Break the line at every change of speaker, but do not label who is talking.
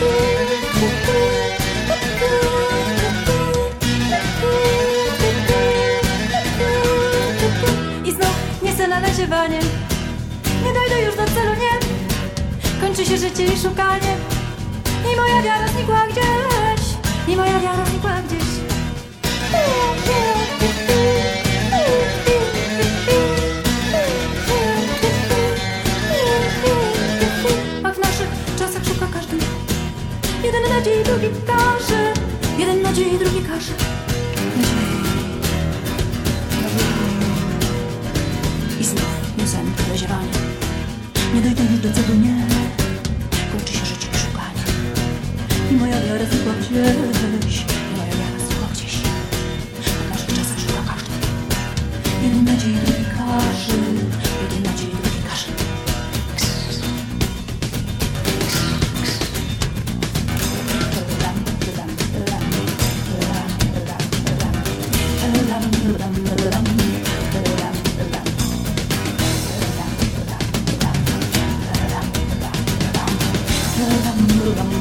I znów nieselane ziewanie Nie dojdę już do celu, nie. Kończy się życie i szukanie. I moja wiara znikła gdzieś. I moja wiara znikła gdzieś Nadziei, drugi każe. Jeden nadziei, drugi każe. I znów niezętne doziewanie Nie dojdę już do celu, nie. Kończy się życie i szukanie I moja wiara znikła gdzieś Thank you.